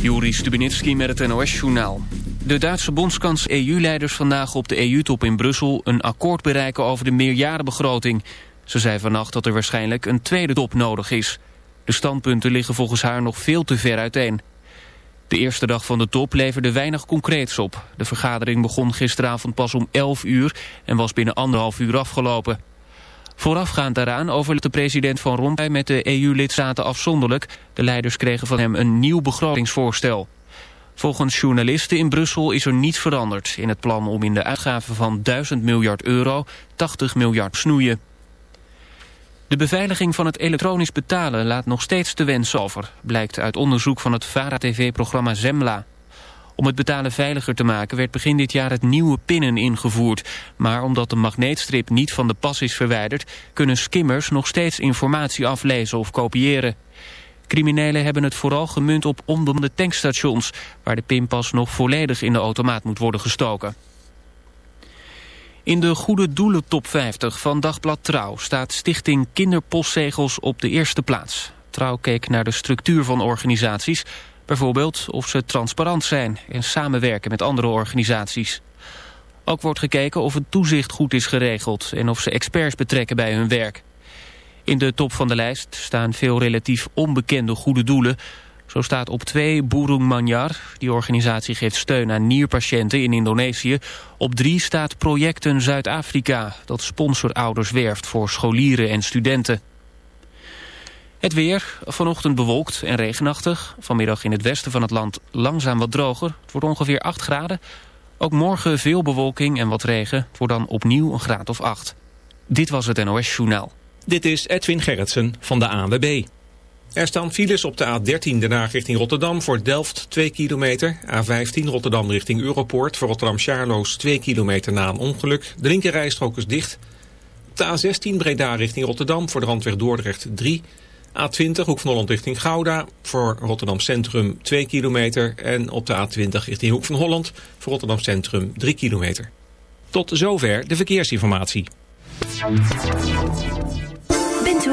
Juri Stubenitski met het NOS-journaal. De Duitse bondskans EU-leiders vandaag op de EU-top in Brussel... een akkoord bereiken over de meerjarenbegroting. Ze zei vannacht dat er waarschijnlijk een tweede top nodig is. De standpunten liggen volgens haar nog veel te ver uiteen. De eerste dag van de top leverde weinig concreets op. De vergadering begon gisteravond pas om 11 uur... en was binnen anderhalf uur afgelopen. Voorafgaand daaraan overlegde de president Van Rompuy met de EU-lidstaten afzonderlijk. De leiders kregen van hem een nieuw begrotingsvoorstel. Volgens journalisten in Brussel is er niets veranderd in het plan om in de uitgaven van 1000 miljard euro 80 miljard snoeien. De beveiliging van het elektronisch betalen laat nog steeds te wensen over, blijkt uit onderzoek van het VARA-TV-programma Zemla. Om het betalen veiliger te maken werd begin dit jaar het nieuwe pinnen ingevoerd. Maar omdat de magneetstrip niet van de pas is verwijderd... kunnen skimmers nog steeds informatie aflezen of kopiëren. Criminelen hebben het vooral gemunt op onbemande tankstations... waar de pinpas nog volledig in de automaat moet worden gestoken. In de Goede Doelen Top 50 van Dagblad Trouw... staat Stichting Kinderpostzegels op de eerste plaats. Trouw keek naar de structuur van organisaties... Bijvoorbeeld of ze transparant zijn en samenwerken met andere organisaties. Ook wordt gekeken of het toezicht goed is geregeld en of ze experts betrekken bij hun werk. In de top van de lijst staan veel relatief onbekende goede doelen. Zo staat op twee Burung Manyar. Die organisatie geeft steun aan nierpatiënten in Indonesië. Op drie staat Projecten Zuid-Afrika. Dat sponsorouders werft voor scholieren en studenten. Het weer, vanochtend bewolkt en regenachtig. Vanmiddag in het westen van het land langzaam wat droger. Het wordt ongeveer 8 graden. Ook morgen veel bewolking en wat regen. Het wordt dan opnieuw een graad of 8. Dit was het NOS Journaal. Dit is Edwin Gerritsen van de ANWB. Er staan files op de A13 daarna richting Rotterdam voor Delft 2 kilometer. A15 Rotterdam richting Europoort voor Rotterdam-Charloes 2 kilometer na een ongeluk. De linkerrijstrook is dicht. Op de A16 Breda richting Rotterdam voor de randweg Dordrecht 3 A20 Hoek van Holland richting Gouda voor Rotterdam Centrum 2 kilometer. En op de A20 richting Hoek van Holland voor Rotterdam Centrum 3 kilometer. Tot zover de verkeersinformatie.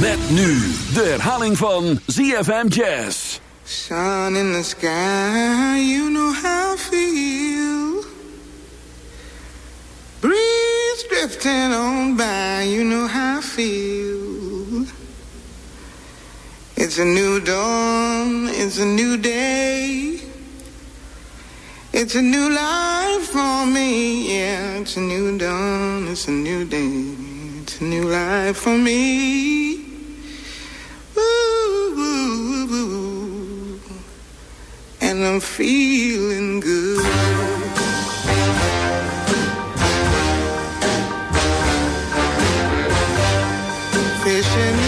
Met nu de herhaling van ZFM Jazz. Sun in the sky, you know how I feel. Breeze drifting on by, you know how I feel. It's a new dawn, it's a new day. It's a new life for me, yeah. It's a new dawn, it's a new day. It's a new life for me. And I'm feeling good. Fishing.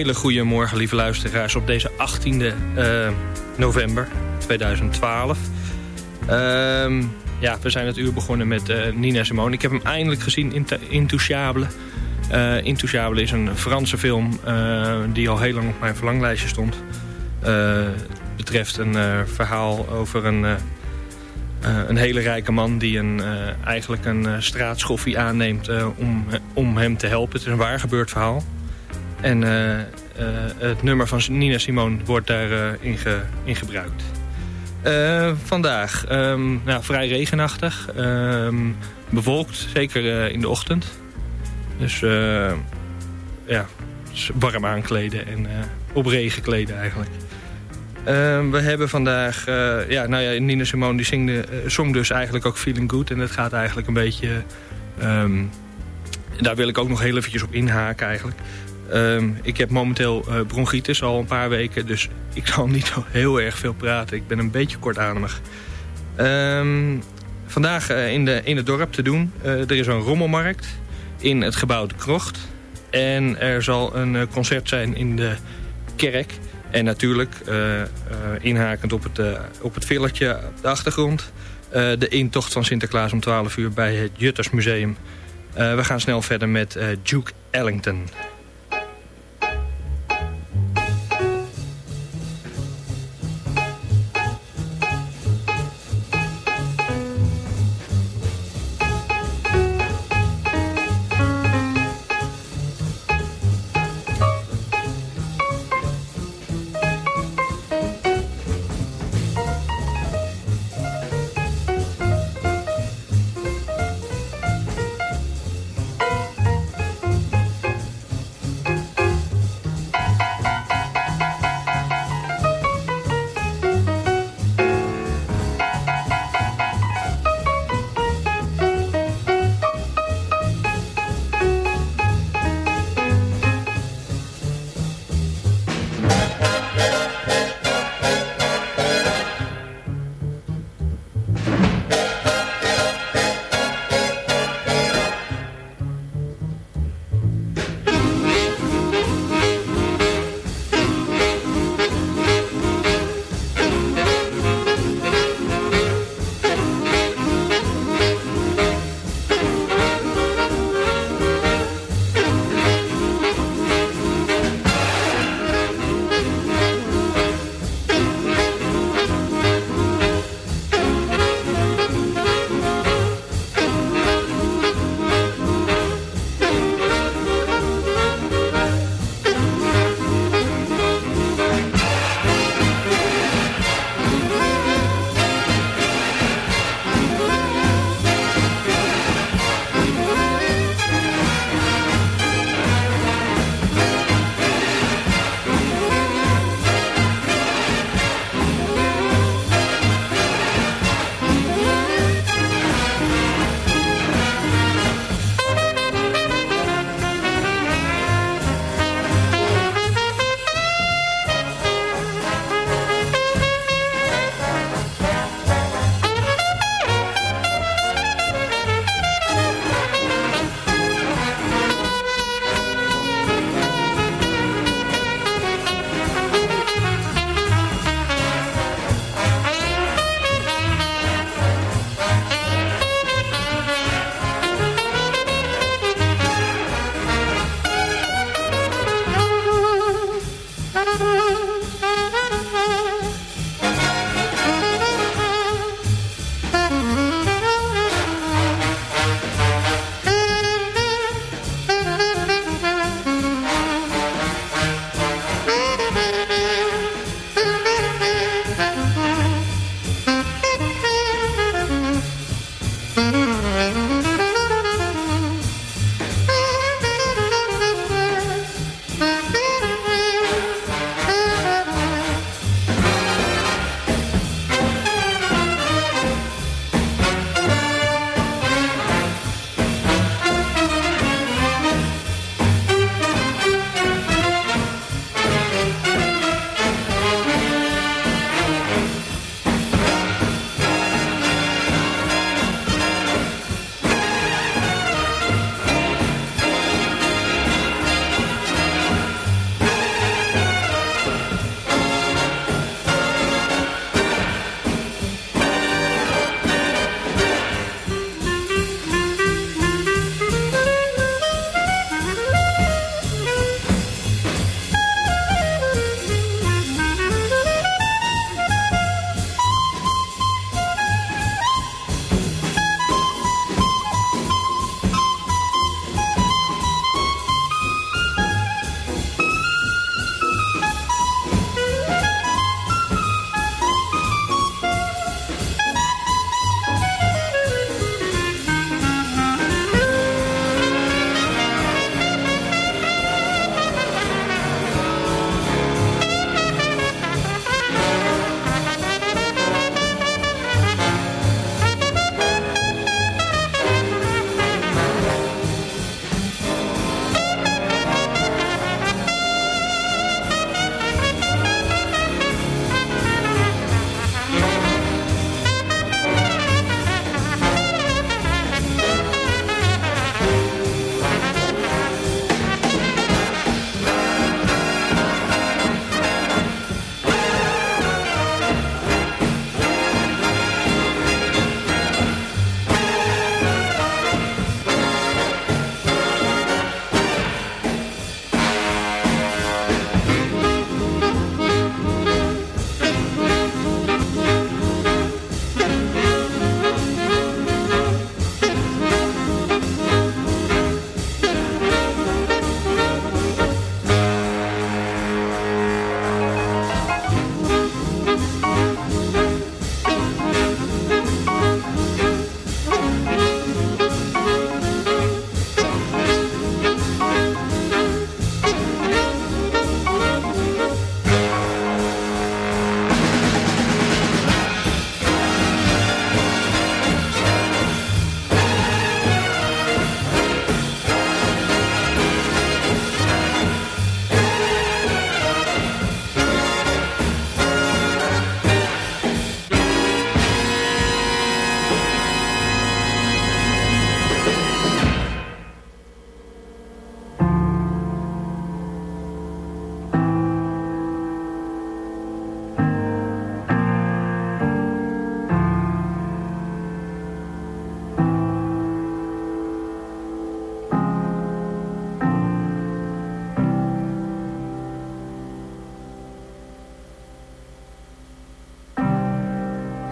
hele goede morgen, lieve luisteraars, op deze 18e eh, november 2012. Ehm, ja, we zijn het uur begonnen met eh, Nina Simone. Ik heb hem eindelijk gezien in Intouchable. Eh Intouchable is een Franse film die al heel lang op mijn verlanglijstje stond. Het betreft een verhaal over een, een hele rijke man... die een, eigenlijk een eh, straatschoffie aanneemt om, om hem te helpen. Het is een waar gebeurd verhaal. En eh, eh, het nummer van Nina Simone wordt daarin in, ge- in gebruikt. Eh, vandaag ehm, nou, vrij regenachtig. ehm, bewolkt, zeker eh, in de ochtend. Dus eh, ja, dus warm aankleden en eh, op regen kleden eigenlijk. Ehm, we hebben vandaag... eh, ja, nou ja, Nina Simone die zingde, eh, zong dus eigenlijk ook Feeling Good. En dat gaat eigenlijk een beetje... daar wil ik ook nog heel eventjes op inhaken eigenlijk. Ehm, ik heb momenteel eh, bronchitis al een paar weken, dus ik zal niet heel erg veel praten. Ik ben een beetje kortademig. Ehm, vandaag eh, in, de, in het dorp te doen. Eh, er is een rommelmarkt in het gebouw De Krocht. En er zal een concert zijn in de kerk. En natuurlijk, inhakend op het, op het villertje op de achtergrond... de intocht van Sinterklaas om 12 uur bij het Juttersmuseum. We gaan snel verder met Duke Ellington.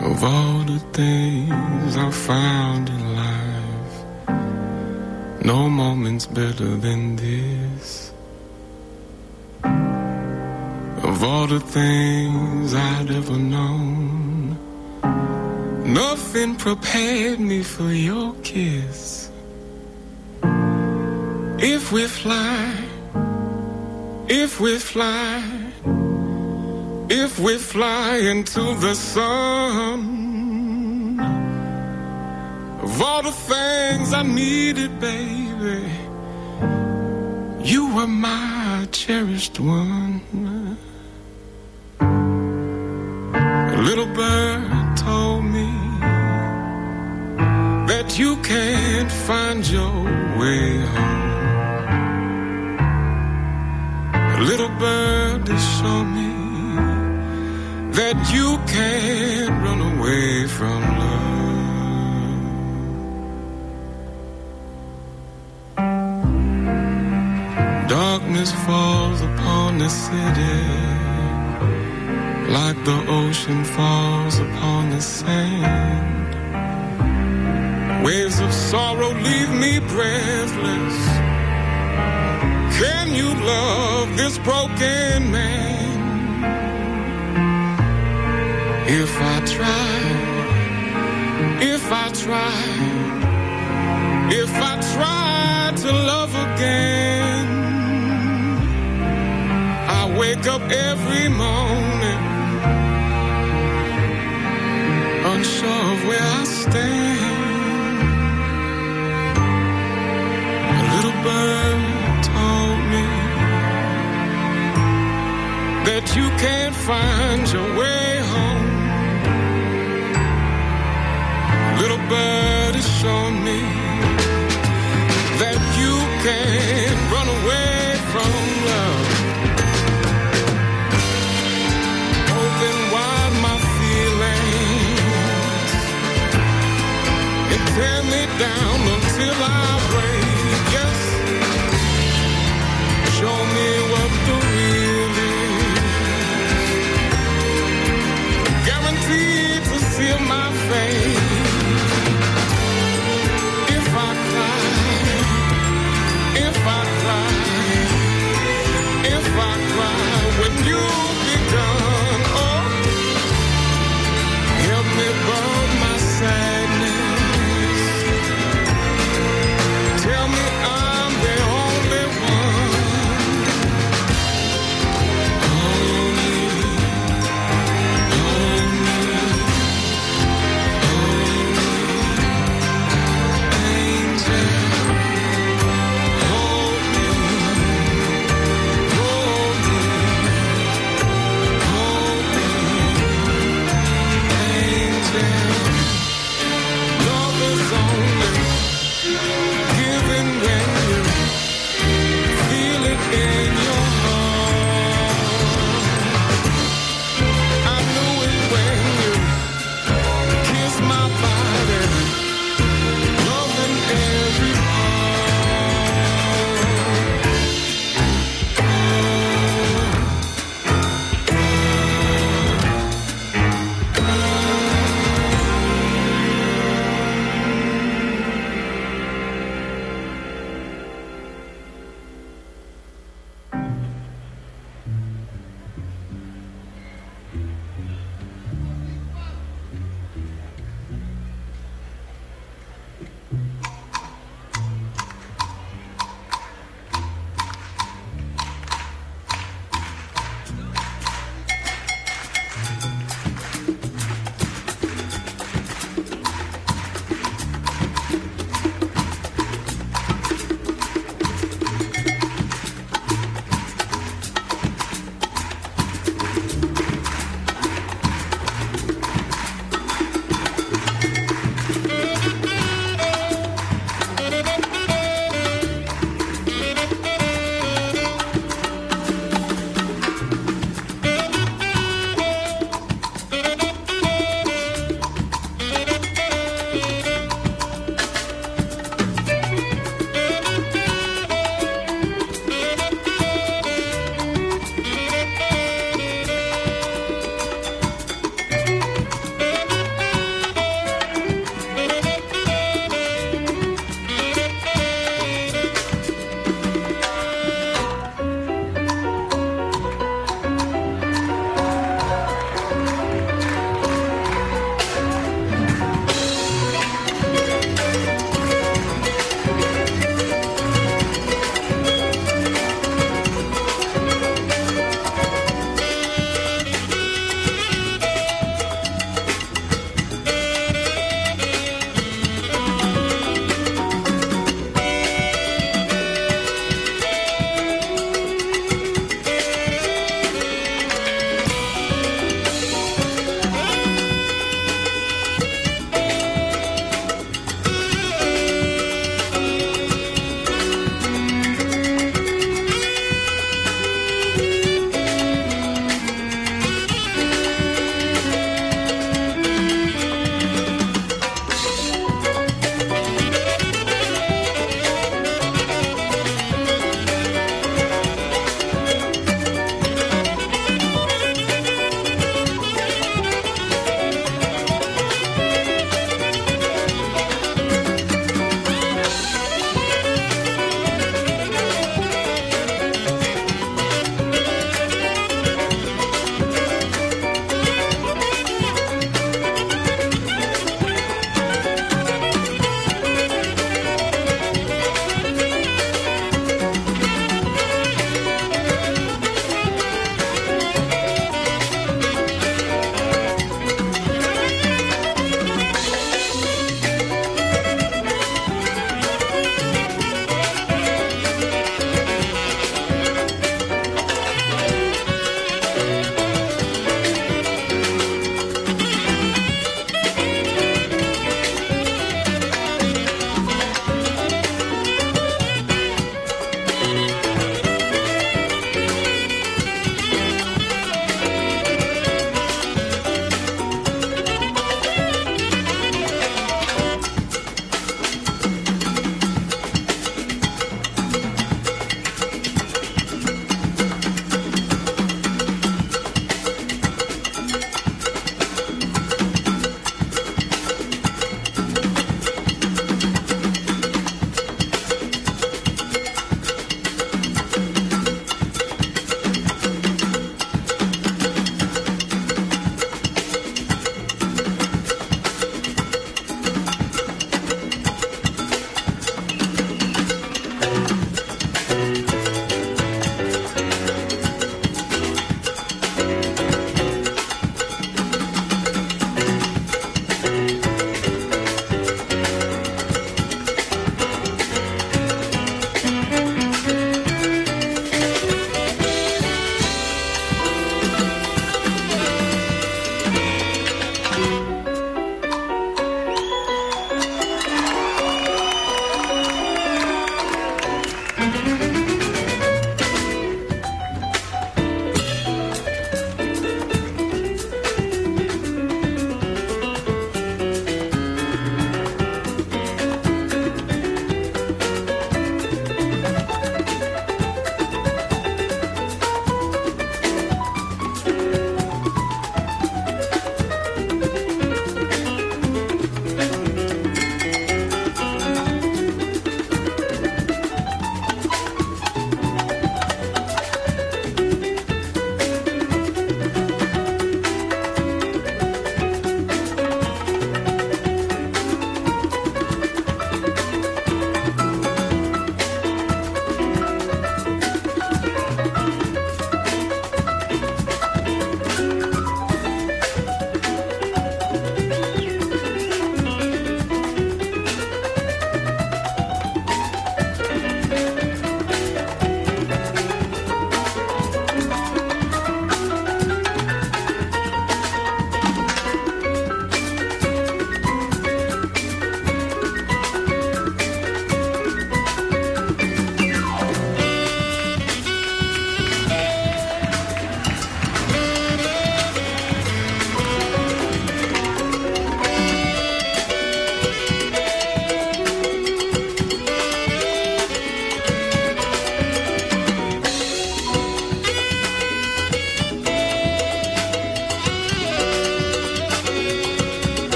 Of all the things I found in life, no moment's better than this. Of all the things I'd ever known, nothing prepared me for your kiss. If we fly, if we fly, if we fly into the sun, of all the things I needed, baby, you were my cherished one. A little bird told me that you can't find your way home. A little bird has shown me that you can't run away from love. Darkness falls upon the city like the ocean falls upon the sand. Waves of sorrow leave me breathless. Can you love this broken man? If I try, if I try, if I try to love again, I wake up every morning unsure of where I stand. A little bird told me that you can't find your way tear me down until I break. Yes, show me what the real is. Guaranteed to seal my fate.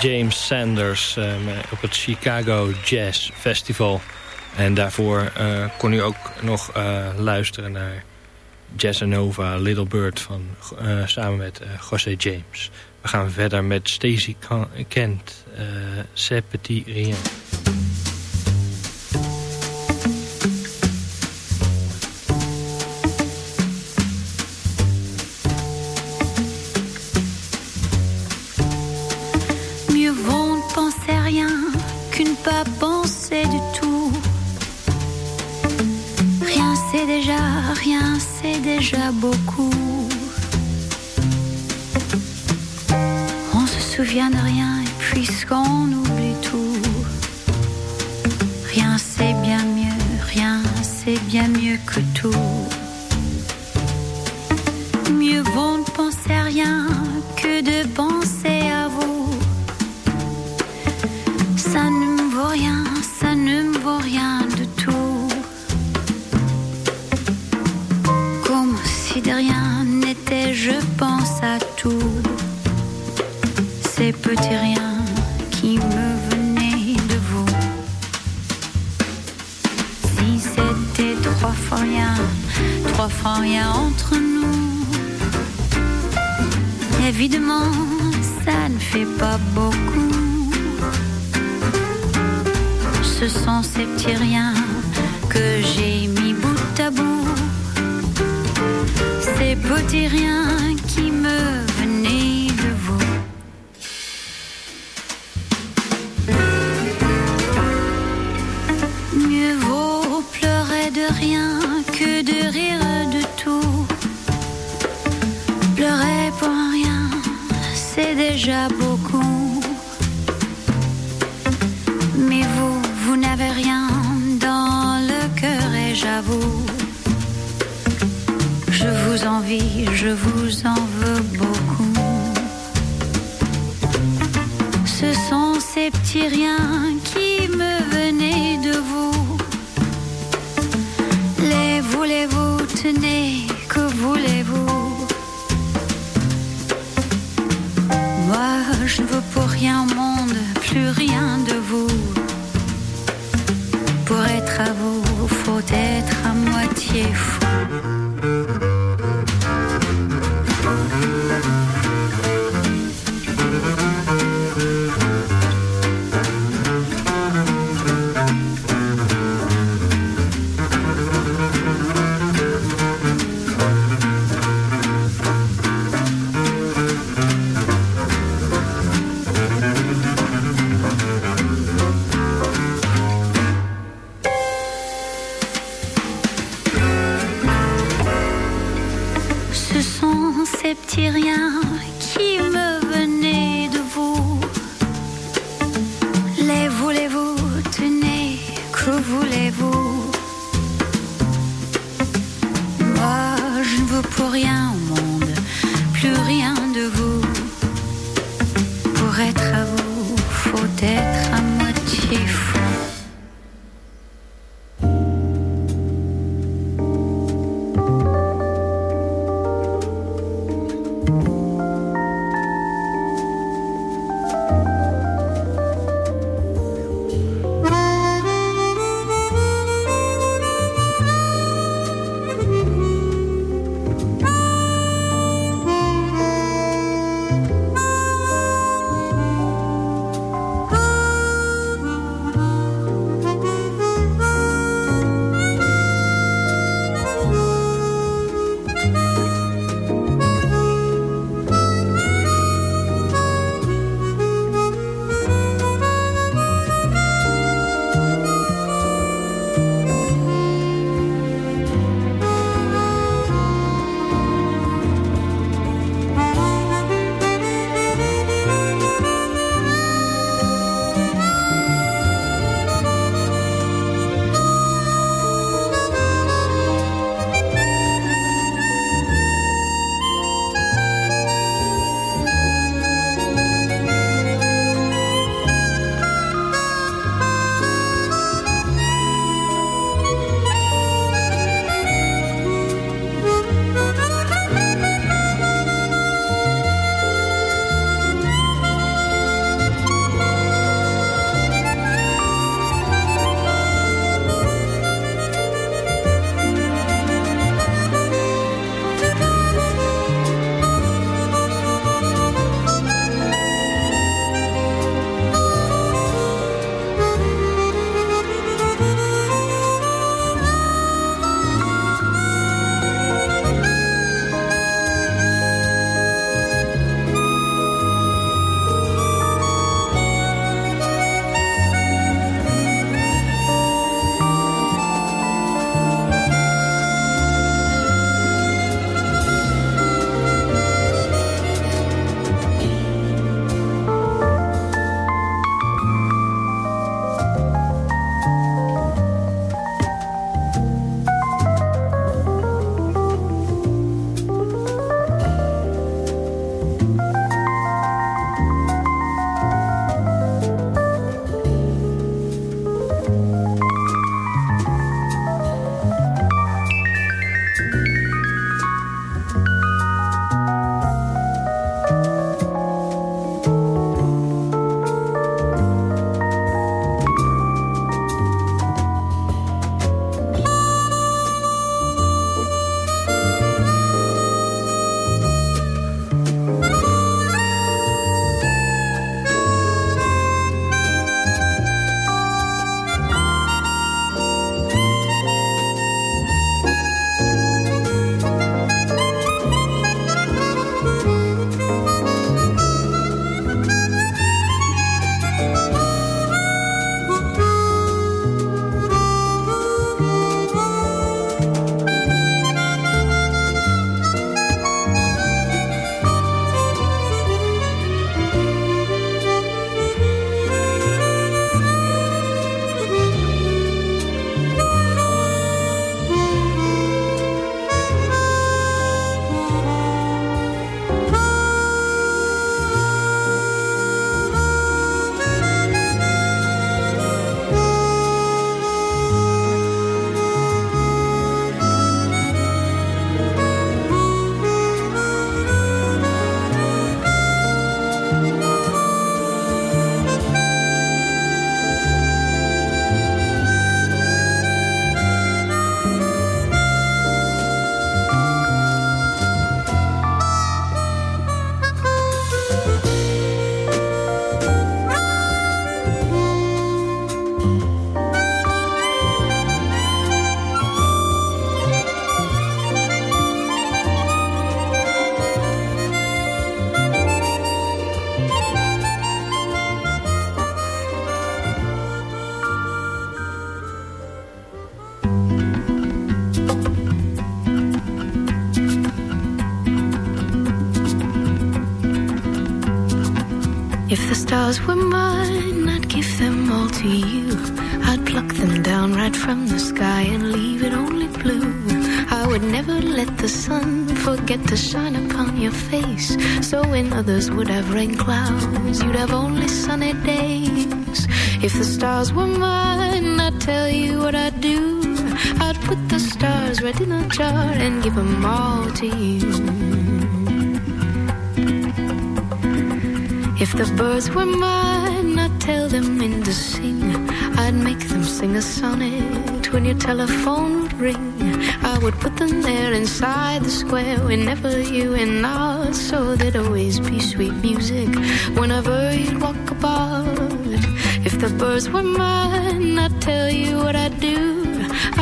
James Sanders eh, op het Chicago Jazz Festival. En daarvoor eh, kon u ook nog eh, luisteren naar Jazzanova, Little Bird van, eh, samen met José James. We gaan verder met Stacey Kan- Kent, C'est Petit Rien. Rien c'est déjà beaucoup. On se souvient de rien et puisqu'on oublie tout. Rien c'est bien mieux, rien c'est bien mieux que tout. Mieux vaut ne penser à rien que de penser pense à tout. Ces petits riens qui me venaient de vous. Si c'était trois fois rien, trois fois rien entre nous. Évidemment, ça ne fait pas beaucoup. Ce sont ces petits riens que j'ai mis bout à bout. Ces petits riens qui je vous en veux beaucoup. Ce sont ces petits riens qui me venaient de vous. Les voulez-vous, tenez, que voulez-vous? Moi, je ne veux pour rien au monde, plus rien de vous. Pour être à vous, faut être à moitié fou. Stars were mine, I'd give them all to you. I'd pluck them down right from the sky and leave it only blue. I would never let the sun forget to shine upon your face. So when others would have rain clouds, you'd have only sunny days. If the stars were mine, I'd tell you what I'd do. I'd put the stars right in a jar and give them all to you. If the birds were mine, I'd tell them in to sing. I'd make them sing a sonnet when your telephone would ring. I would put them there inside the square whenever you and out, so there'd always be sweet music whenever you'd walk about. If the birds were mine, I'd tell you what I'd do.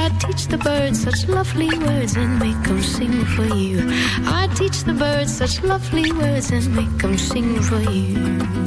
I'd teach the birds such lovely words and make them sing for you. I'd teach the birds such lovely words and make them sing for you.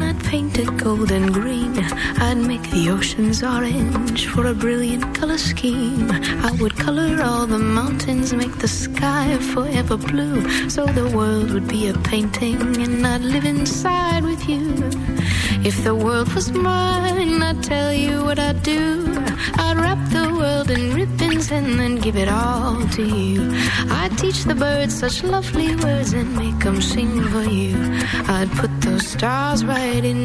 I'd paint it gold and green. I'd make the oceans orange for a brilliant color scheme. I would color all the mountains, make the sky forever blue. So the world would be a painting, and I'd live inside with you. If the world was mine, I'd tell you what I'd do. I'd wrap the world in ribbons and then give it all to you. I'd teach the birds such lovely words and make them sing for you. I'd put those stars right in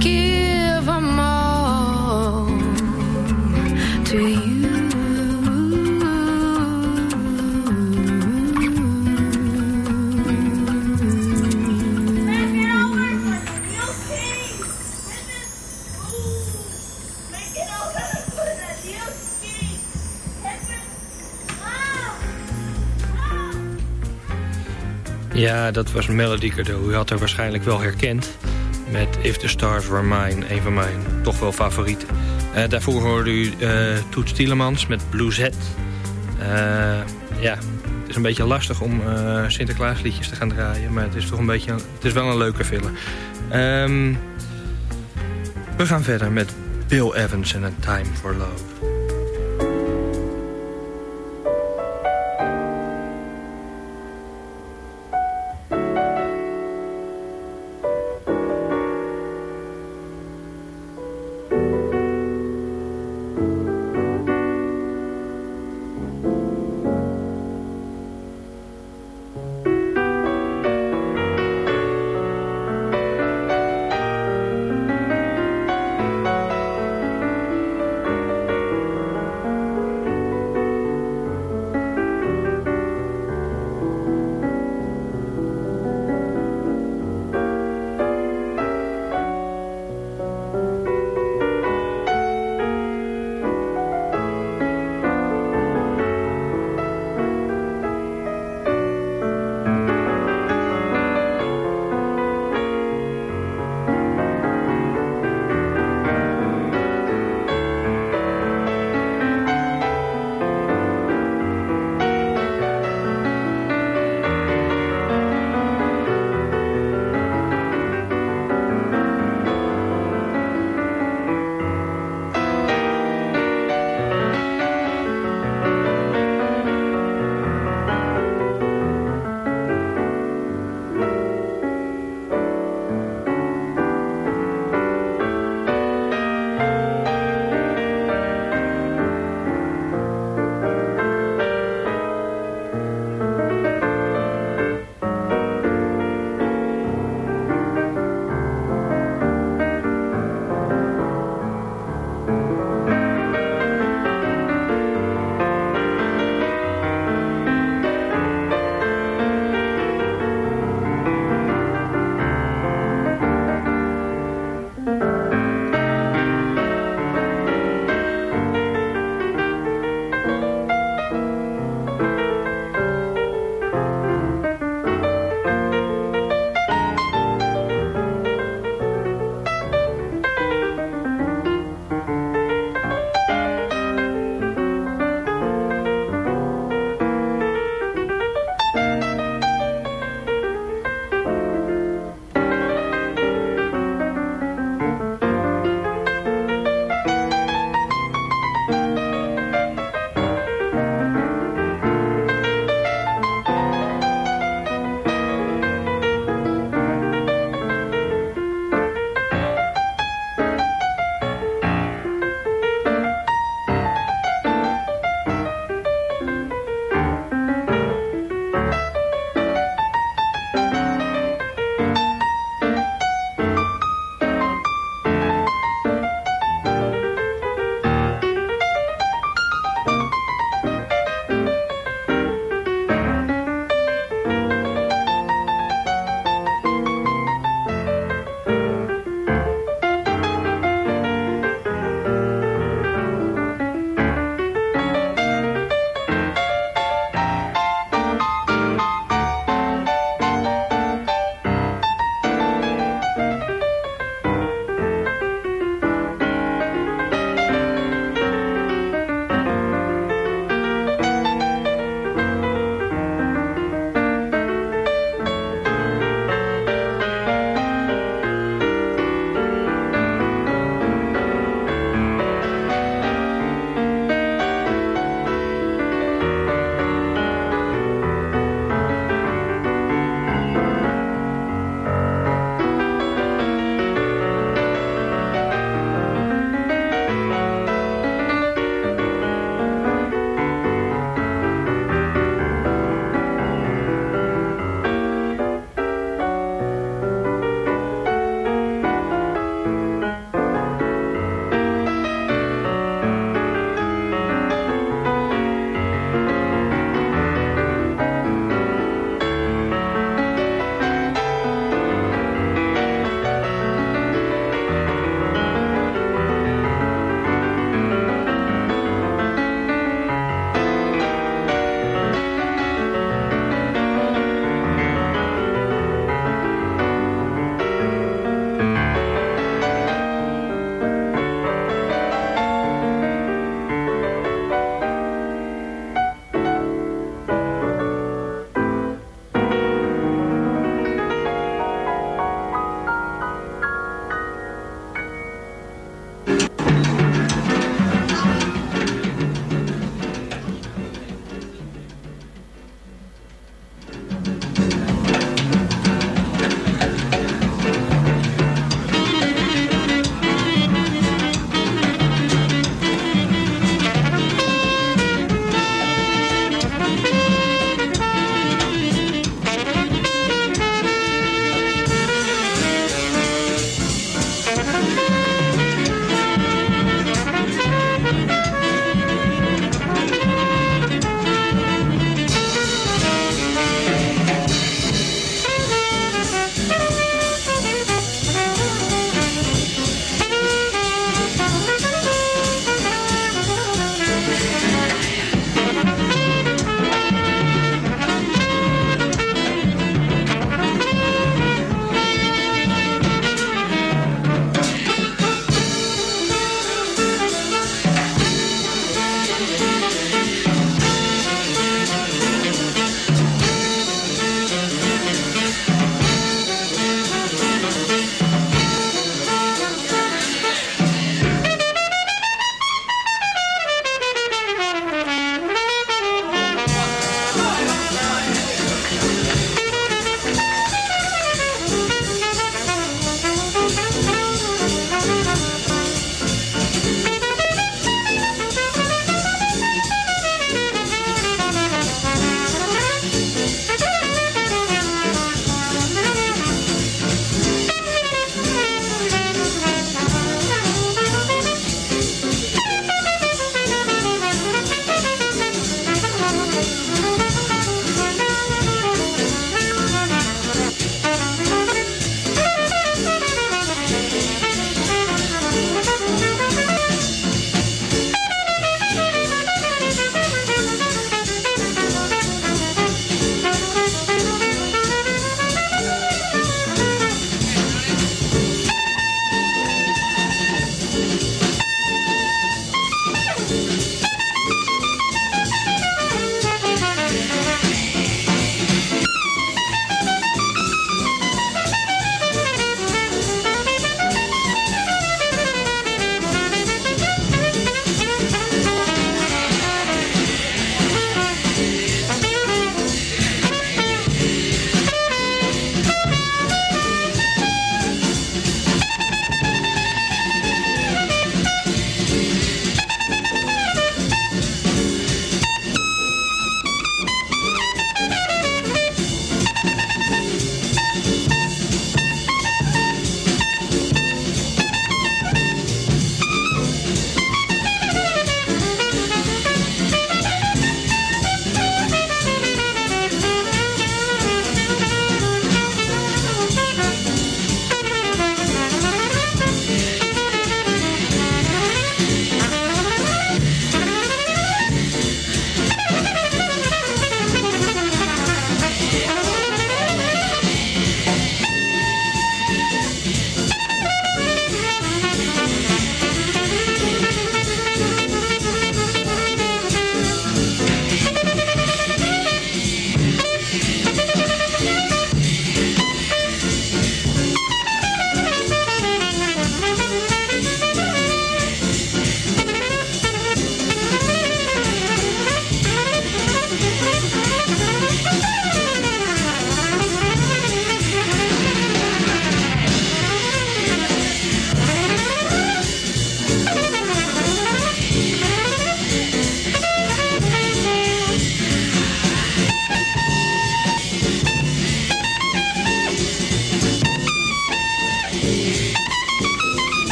give Ja, dat was Melody Cadeau. U had haar waarschijnlijk wel herkend. Met If the Stars Were Mine. Een van mijn toch wel favorieten. Eh, daarvoor hoorde u uh, Toets Tielemans met Blue. Eh, ja, het is een beetje lastig om Sinterklaasliedjes te gaan draaien. Maar het is toch een beetje... Het is wel een leuke film. Ehm, we gaan verder met Bill Evans en A Time for Love.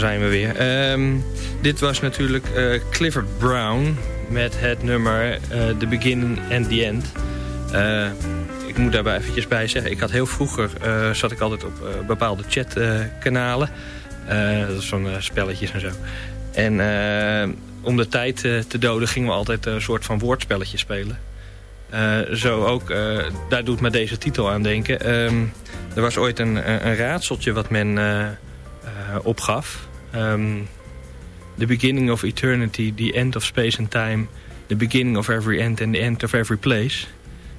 Zijn we weer. Ehm, dit was natuurlijk eh, Clifford Brown met het nummer eh, The Beginning and the End. Eh, ik moet daarbij eventjes bij zeggen, ik had heel vroeger zat ik altijd op bepaalde chatkanalen. Dat is zo'n spelletjes en zo. En om de tijd te doden gingen we altijd een soort van woordspelletje spelen. Zo ook, daar doet me deze titel aan denken. Ehm, er was ooit een, een, raadseltje wat men opgaf. Ehm, the beginning of eternity, the end of space and time... the beginning of every end and the end of every place.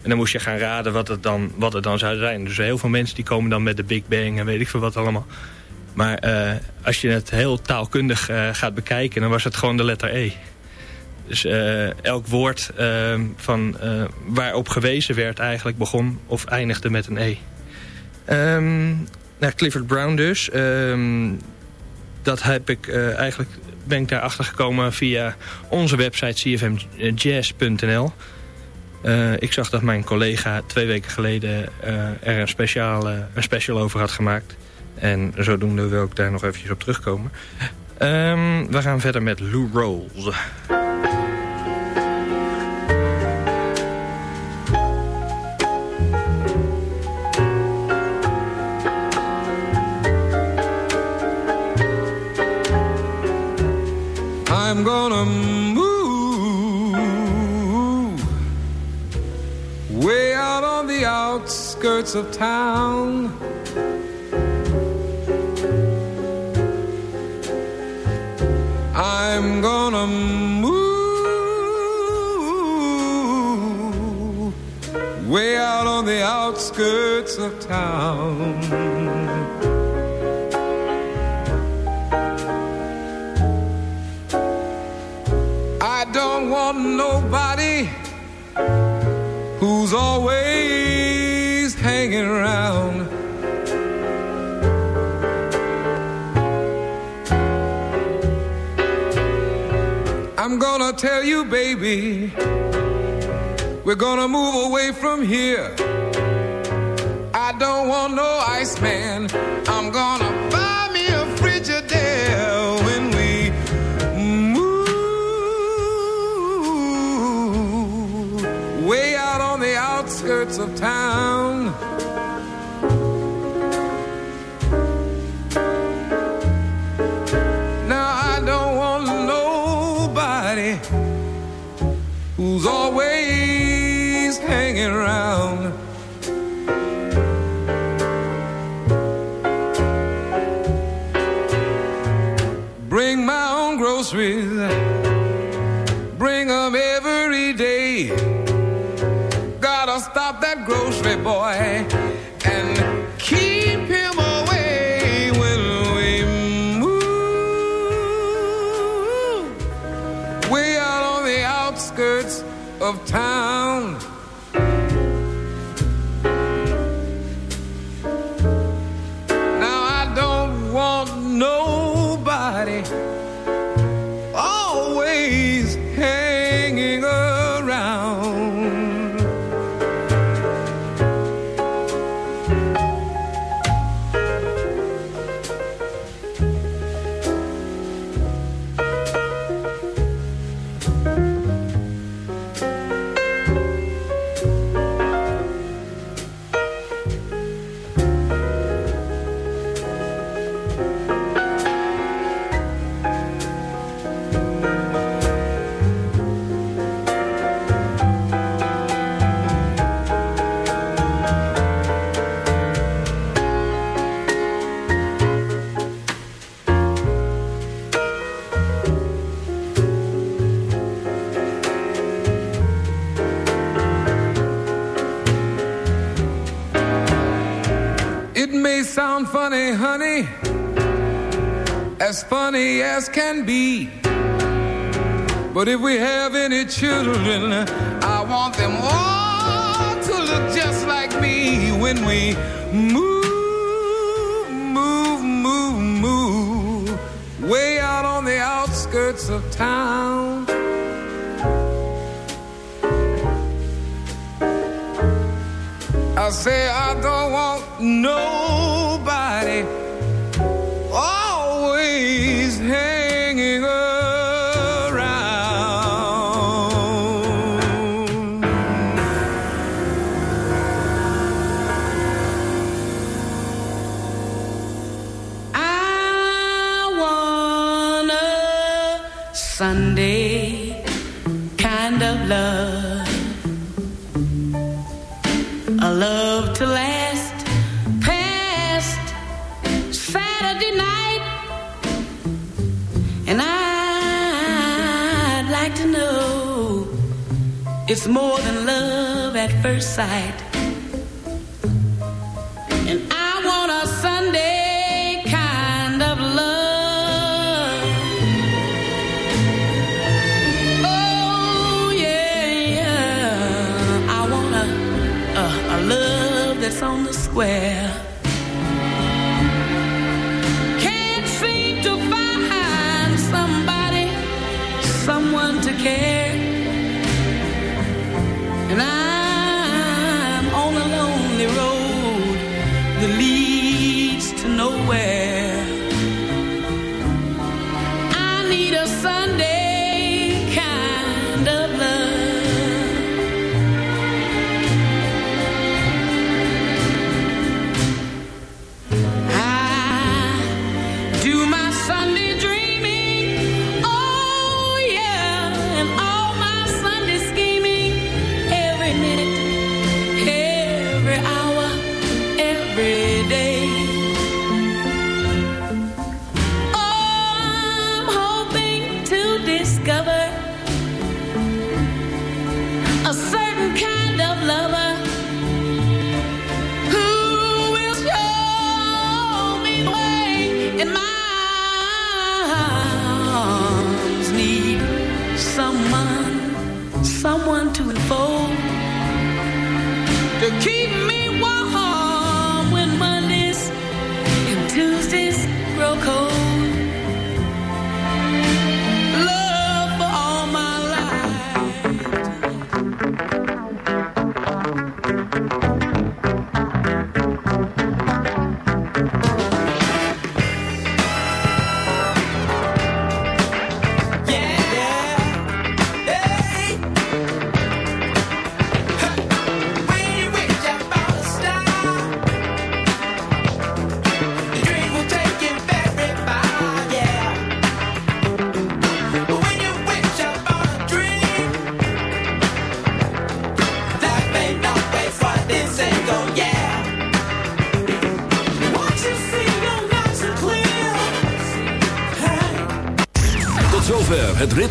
En dan moest je gaan raden wat het dan, wat het dan zou zijn. Dus heel veel mensen die komen dan met de Big Bang en weet ik veel wat allemaal. Maar eh, als je het heel taalkundig eh, gaat bekijken, dan was het gewoon de letter E. Dus eh, elk woord eh, van, waarop gewezen werd eigenlijk begon of eindigde met een E. Ehm, nou, Clifford Brown dus. Ehm, dat heb ik eh, eigenlijk ben ik daar achter gekomen via onze website cfmjazz.nl. Eh, ik zag dat mijn collega twee weken geleden eh, er een, speciale, een special over had gemaakt. En zodoende wil ik daar nog eventjes op terugkomen. Ehm, we gaan verder met Lou Rolls. I'm gonna move way out on the outskirts of town. I'm gonna move way out on the outskirts of town. Don't want nobody who's always hanging around. I'm gonna tell you, baby, we're gonna move away from here. I don't want no Iceman. I'm gonna of town. Now I don't want nobody who's always hanging around. Boy and keep him away when we move way out on the outskirts of town. Funny, honey, as funny as can be. But if we have any children, I want them all to look just like me when we move, move, move, move, way out on the outskirts of town. I say I don't want nobody it's more than love at first sight. And I want a Sunday kind of love. Oh, yeah, yeah. I want a, a, a love that's on the square.